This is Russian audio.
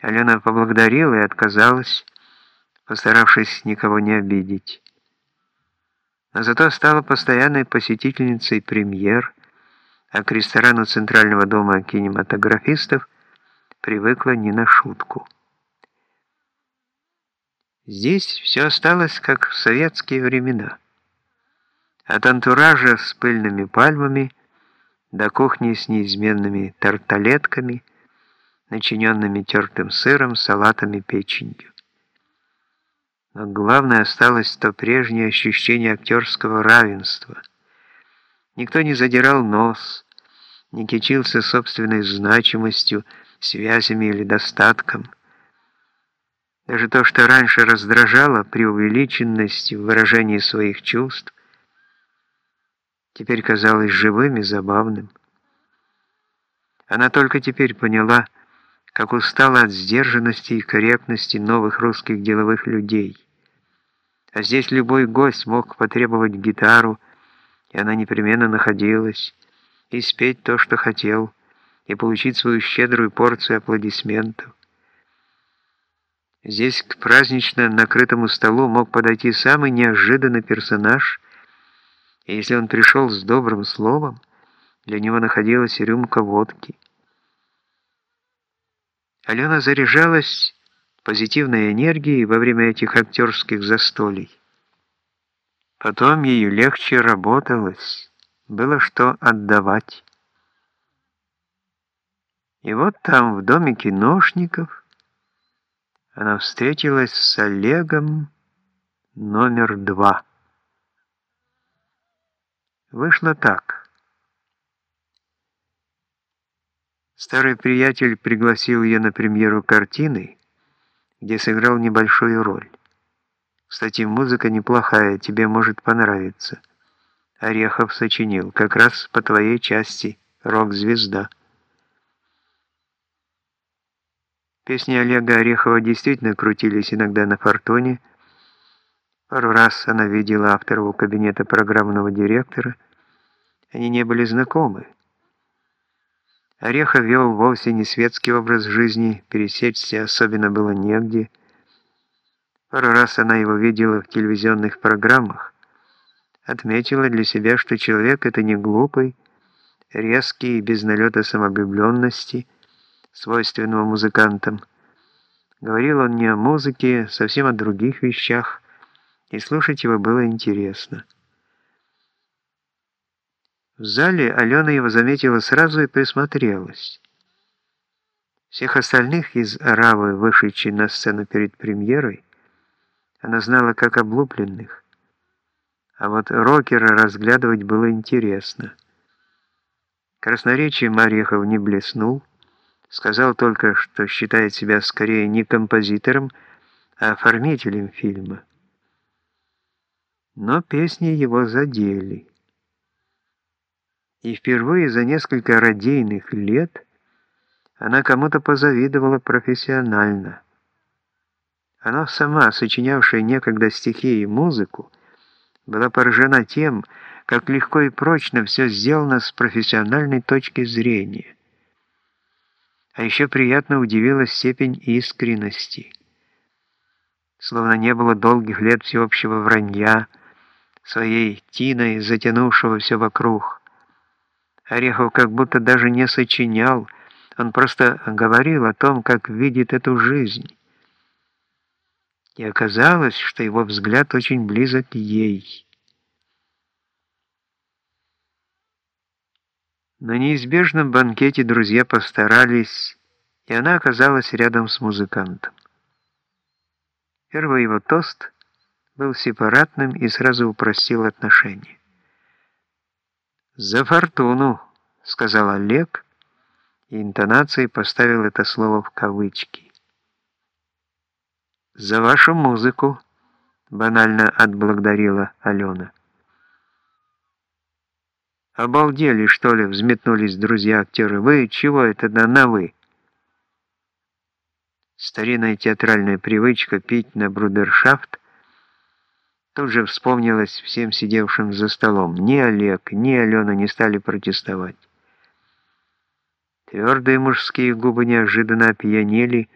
Алена поблагодарила и отказалась, постаравшись никого не обидеть. Но зато стала постоянной посетительницей премьер, а к ресторану Центрального дома кинематографистов привыкла не на шутку. Здесь все осталось, как в советские времена. От антуража с пыльными пальмами до кухни с неизменными тарталетками, начиненными тертым сыром, салатами, печенью. Но главное осталось то прежнее ощущение актерского равенства. Никто не задирал нос, не кичился собственной значимостью, связями или достатком. Даже то, что раньше раздражало преувеличенность в выражении своих чувств, теперь казалось живым и забавным. Она только теперь поняла, как устала от сдержанности и корректности новых русских деловых людей. А здесь любой гость мог потребовать гитару, и она непременно находилась, и спеть то, что хотел, и получить свою щедрую порцию аплодисментов. Здесь к празднично накрытому столу мог подойти самый неожиданный персонаж, и если он пришел с добрым словом, для него находилась рюмка водки – Алена заряжалась позитивной энергией во время этих актерских застолий. Потом ее легче работалось, было что отдавать. И вот там, в доме киношников, она встретилась с Олегом номер два. Вышло так. Старый приятель пригласил ее на премьеру картины, где сыграл небольшую роль. Кстати, музыка неплохая, тебе может понравиться. Орехов сочинил, как раз по твоей части, рок-звезда. Песни Олега Орехова действительно крутились иногда на фортуне. Пару раз она видела автора у кабинета программного директора. Они не были знакомы. Орехов вел вовсе не светский образ жизни, пересечься особенно было негде. Пару раз она его видела в телевизионных программах, отметила для себя, что человек это не глупый, резкий и без налета самовлюбленности, свойственного музыкантам. Говорил он не о музыке, совсем о других вещах, и слушать его было интересно. В зале Алена его заметила сразу и присмотрелась. Всех остальных из Аравы, вышедшей на сцену перед премьерой, она знала как облупленных. А вот рокера разглядывать было интересно. Красноречие Марьехов не блеснул, сказал только, что считает себя скорее не композитором, а оформителем фильма. Но песни его задели. И впервые за несколько радийных лет она кому-то позавидовала профессионально. Она сама, сочинявшая некогда стихи и музыку, была поражена тем, как легко и прочно все сделано с профессиональной точки зрения. А еще приятно удивилась степень искренности. Словно не было долгих лет всеобщего вранья, своей тиной затянувшего все вокруг. Орехов как будто даже не сочинял, он просто говорил о том, как видит эту жизнь. И оказалось, что его взгляд очень близок к ей. На неизбежном банкете друзья постарались, и она оказалась рядом с музыкантом. Первый его тост был сепаратным и сразу упростил отношения. «За фортуну», — сказал Олег, и интонацией поставил это слово в кавычки. «За вашу музыку», — банально отблагодарила Алена. «Обалдели, что ли?» — взметнулись друзья-актеры. «Вы чего это да на «вы»?» Старинная театральная привычка пить на брудершафт Тут же вспомнилось всем сидевшим за столом. Ни Олег, ни Алена не стали протестовать. Твердые мужские губы неожиданно опьянели,